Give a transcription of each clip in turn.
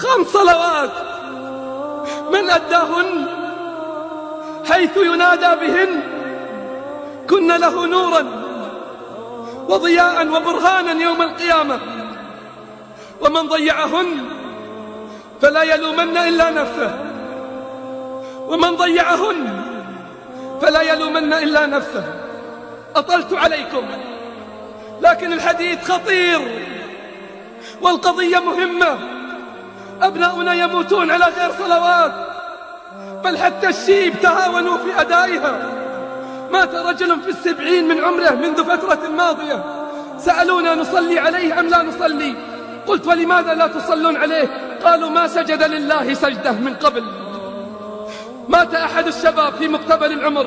خمس صلوات. من أداهن حيث ينادى بهن كن له نورا وضياء وبرهانا يوم القيامة. ومن ضيعهن فلا يلومن إلا نفسه. ومن ضيعهن فلا يلومن إلا نفسه. أطلت عليكم لكن الحديث خطير والقضية مهمة. أبناؤنا يموتون على غير صلوات. بل حتى الشيب تهاونوا في أدائها. مات رجل في السبعين من عمره منذ فترة ماضية. سألونا نصلي عليه أم لا نصلي؟ قلت ولماذا لا تصلون عليه؟ قالوا ما سجد لله سجدة من قبل. مات أحد الشباب في مقتبل العمر.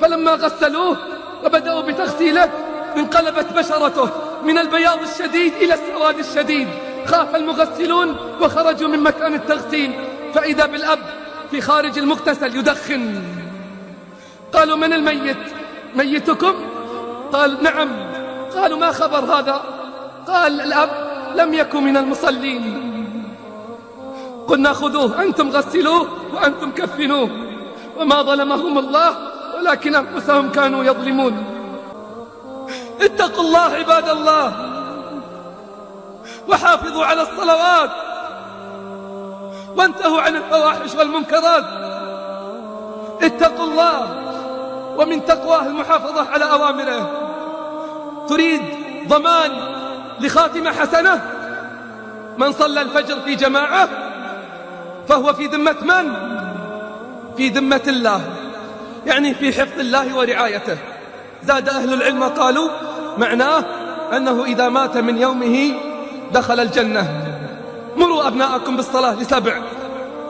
فلما غسلوه وبدأوا بتغسيله انقلبت بشرته من البياض الشديد إلى السواد الشديد. خاف المغسلون وخرجوا من مكان التغسيل فإذا بالأب في خارج المغتسل يدخن. قالوا من الميت؟ ميتكم؟ قال نعم. قالوا ما خبر هذا؟ قال الأب لم يكن من المصلين. قلنا خذوه أنتم غسلوه وأنتم كفنوه. وما ظلمهم الله ولكن أنفسهم كانوا يظلمون. اتقوا الله عباد الله. وحافظوا على الصلوات. وانتهوا عن الفواحش والمنكرات. اتقوا الله ومن تقواه المحافظة على أوامره. تريد ضمان لخاتمة حسنة؟ من صلى الفجر في جماعة فهو في ذمة من؟ في ذمة الله. يعني في حفظ الله ورعايته. زاد أهل العلم قالوا معناه أنه إذا مات من يومه دخل الجنة. مروا أبناءكم بالصلاة لسبع.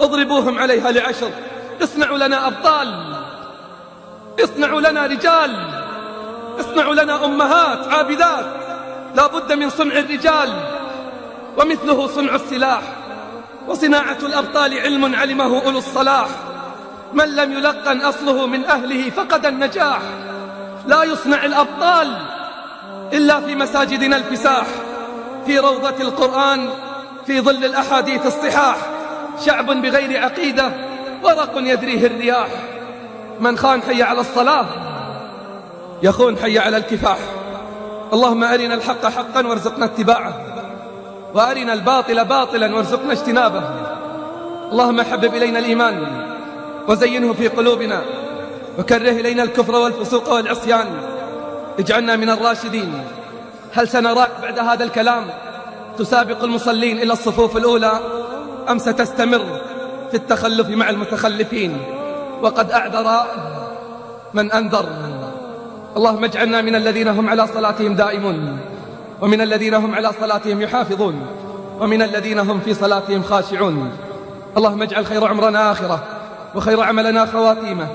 اضربوهم عليها لعشر. اصنعوا لنا أبطال. اصنعوا لنا رجال. اصنعوا لنا أمهات عابدات. لا بد من صنع الرجال. ومثله صنع السلاح. وصناعة الأبطال علم علمه أولو الصلاح. من لم يلقن أصله من أهله فقد النجاح. لا يصنع الأبطال إلا في مساجدنا الفساح. في روضة القرآن في ظل الأحاديث الصحاح شعب بغير عقيدة ورق يدريه الرياح. من خان حي على الصلاة يخون حي على الكفاح. اللهم أرنا الحق حقا وارزقنا اتباعه وأرنا الباطل باطلا وارزقنا اجتنابه. اللهم حبب إلينا الإيمان وزينه في قلوبنا وكره إلينا الكفر والفسوق والعصيان. اجعلنا من الراشدين. هل سنراك بعد هذا الكلام؟ تسابق المصلين إلى الصفوف الأولى أم ستستمر في التخلف مع المتخلفين؟ وقد أعذر من أنذر. اللهم اجعلنا من الذين هم على صلاتهم دائمون ومن الذين هم على صلاتهم يحافظون ومن الذين هم في صلاتهم خاشعون. اللهم اجعل خير عمرنا آخرة وخير عملنا خواتيمة